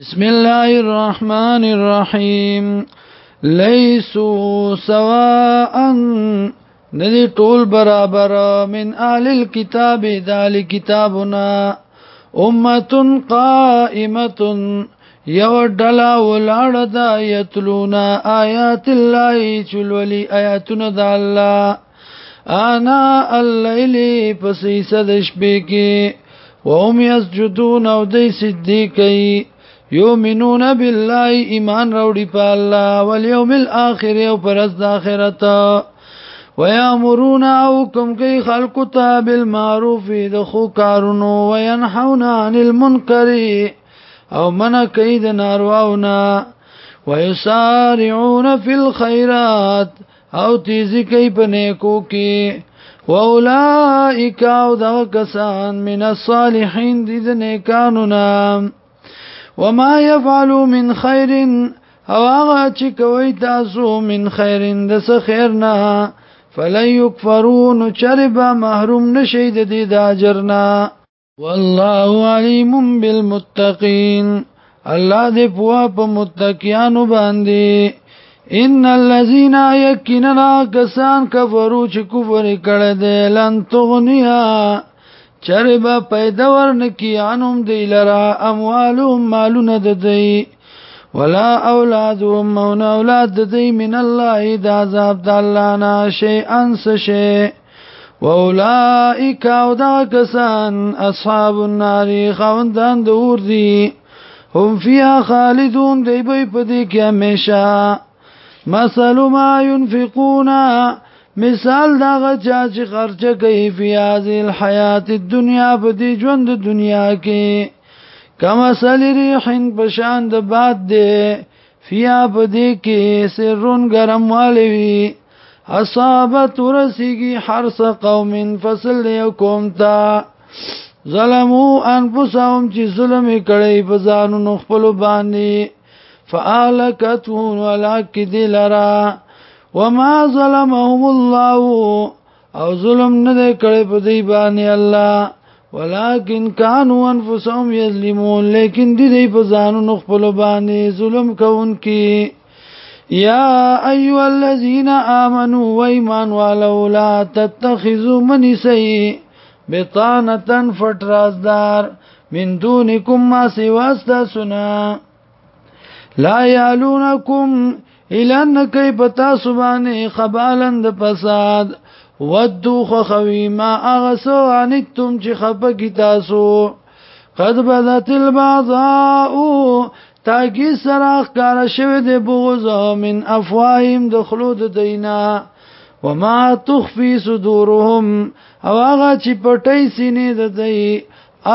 بسم الله الرحمن الرحيم ليسوا سواء ندي ټول برابر من اهل الكتاب ذال كتابنا امه قائمه یو ډلا ولاړه دا یتلونا آیات الله چلولي آیاتنا د الله انا الليل پسې سد شپې کې وهم يسجدون او دې سجدي کوي یؤمنون بالله ایمان راوړي په الله او یوم الاخر او پرز د اخرت ويامرون او کوم کوي خلق ته بالمعروف د خو کارونو وينحون عن المنکر او من کوي د نارواونه ويسارعون في الخيرات او تیزی کوي په نیکو کې واولائک او دغه کسان من الصالحین دي د نیکانو نام وما يفعل من خير او هغه چې کوي تاسو من خیر د څه خیر نه فلن يكفرون چربا محروم نشي د دې د اجر نه والله عليم بالمتقين الله دې پوا په متقینو باندې ان الذين يكننا كسان كفروا چې کفر کړه دې لن تغنيها چره با پیدا ورنکی عنهم دی لرا اموالهم مالون ددی ولا اولادهم مون اولاد ددی من الله دا عذاب دالانا شیئن سشی واولائک او دا کسان اصحاب النار خوندان دور دی هم فيها خالدون دی بی پدی که همیشه مثل ما ينفقونه مثال دا غچا چې خرچه کوي په هذه الحیات الدنیا په دې ژوند دنیا کې کما سلری حین پشان د باد دی فیا په دې کې سرون ګرم والوي اصابت ورسیږي حرس قوم فصل یو قوم تا ظلمو انفسهم چې ظلم کړي په ځانو خپل باندې فعلکتون ولک دلرا وما ظلمهم الله او ظلم نه دی کړی په دی باندې الله ولكن كانوا انفسهم يظلمون لیکن دی دی په ځانو خپل باندې ظلم کوونکي يا ايها الذين امنوا وايمان ولولا تتخذوا من سي بطانه فترازدار من دونكم ما سواستا سنا لا يالونكم اعلان نکي پتا سبانه قبالن د فساد ودو خوخوی ما اغسو انکتم چې خپګی تاسو قد بدت البعضاء تاکی سراخ کار شوی د بغضا من افواهیم د خلود دینا وما تخفي صدورهم او هغه چې پټي سینې د دی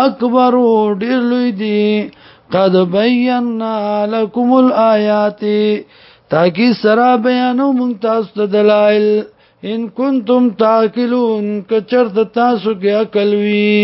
اکبر ډیر لوی دی قد بینا لكم الايات تاکي سرا بیانو مونږ تاسو ته دلایل ان کنتم تاکلون کچرت تاسو کې عقل وی